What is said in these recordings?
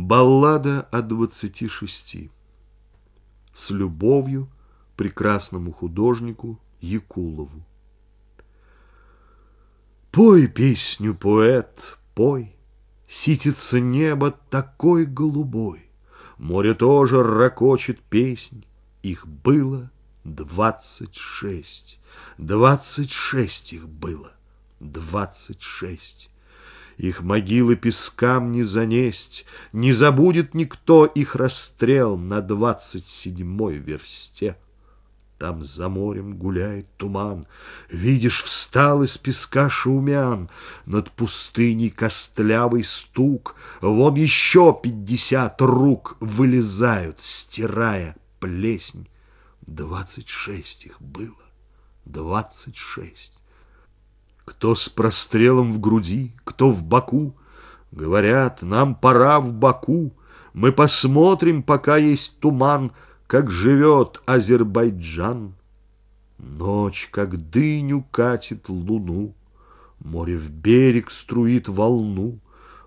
Баллада о двадцати шести. С любовью прекрасному художнику Якулову. Пой песню, поэт, пой, Ситится небо такой голубой, Море тоже ракочет песнь, Их было двадцать шесть, Двадцать шесть их было, двадцать шесть. Их могилы пескам не занесть, Не забудет никто их расстрел На двадцать седьмой версте. Там за морем гуляет туман, Видишь, встал из песка шумян, Над пустыней костлявый стук, Вон еще пятьдесят рук Вылезают, стирая плесень. Двадцать шесть их было, двадцать шесть. Кто с прострелом в груди, кто в боку. Говорят, нам пора в Баку. Мы посмотрим, пока есть туман, Как живет Азербайджан. Ночь, как дыню, катит луну, Море в берег струит волну.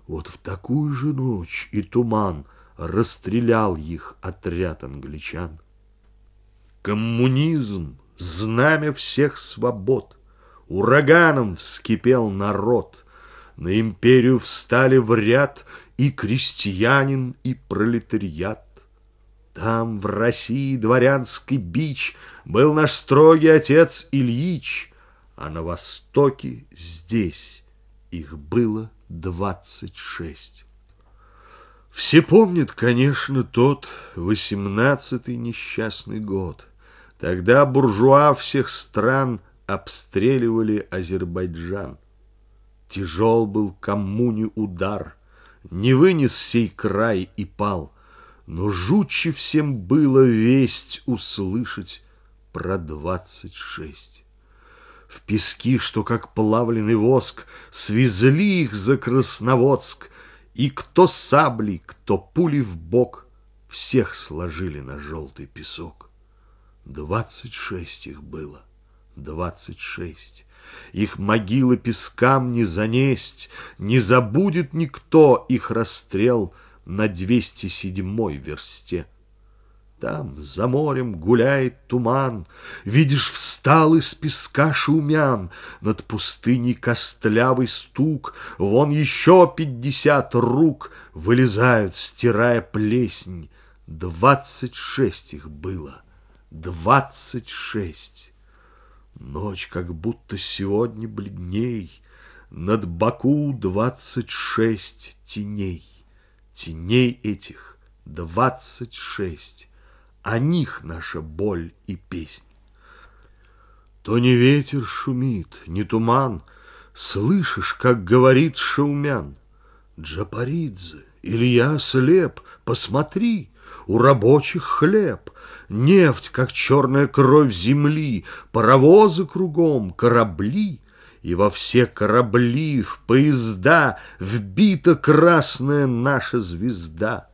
Вот в такую же ночь и туман Расстрелял их отряд англичан. Коммунизм — знамя всех свобод — Ураганом вскипел народ, На империю встали в ряд И крестьянин, и пролетариат. Там, в России, дворянский бич Был наш строгий отец Ильич, А на востоке здесь их было двадцать шесть. Все помнят, конечно, тот восемнадцатый несчастный год. Тогда буржуа всех стран – обстреливали Азербайджан. Тяжел был коммуне удар, не вынес сей край и пал, но жутче всем было весть услышать про двадцать шесть. В пески, что как плавленый воск, свезли их за Красноводск, и кто саблей, кто пули в бок, всех сложили на желтый песок. Двадцать шесть их было двадцать шесть. Их могилы пескам не занесть, Не забудет никто их расстрел На двести седьмой версте. Там за морем гуляет туман, Видишь, встал из песка шумян, Над пустыней костлявый стук, Вон еще пятьдесят рук Вылезают, стирая плесень. Двадцать шесть их было, двадцать шесть. Ночь как будто сегодня бледней, Над Баку двадцать шесть теней. Теней этих двадцать шесть, О них наша боль и песнь. То не ветер шумит, не туман, Слышишь, как говорит Шаумян. Джапаридзе, Илья слеп, посмотри, у рабочих хлеб, Нефть, как черная кровь земли, Паровозы кругом, корабли, И во все корабли, в поезда Вбита красная наша звезда.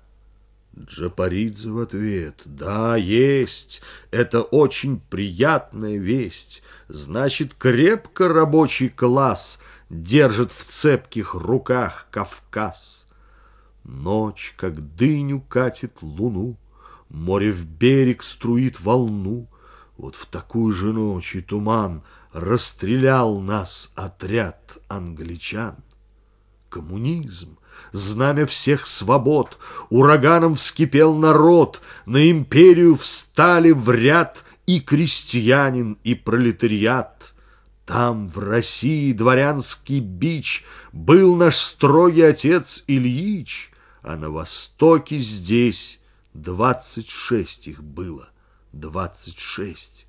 Джапаридзе в ответ, да, есть, это очень приятная весть, Значит, крепко рабочий класс Держит в цепких руках Кавказ. Ночь, как дыню, катит луну, Море в берег струит волну. Вот в такую же ночь и туман Расстрелял нас отряд англичан. Коммунизм, знамя всех свобод, Ураганом вскипел народ, На империю встали в ряд И крестьянин, и пролетариат. Там, в России, дворянский бич Был наш строгий отец Ильич, а на востоке здесь двадцать шесть их было, двадцать шесть.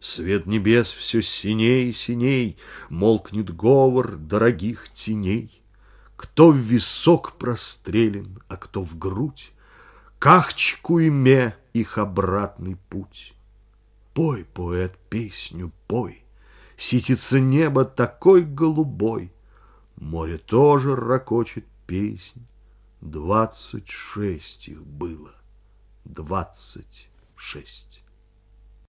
Свет небес все синей и синей, Молкнет говор дорогих теней. Кто в висок прострелен, а кто в грудь, Кахчку и ме их обратный путь. Пой, поэт, песню пой, Ситится небо такой голубой, Море тоже ракочет песнь, Двадцать шесть их было. Двадцать шесть.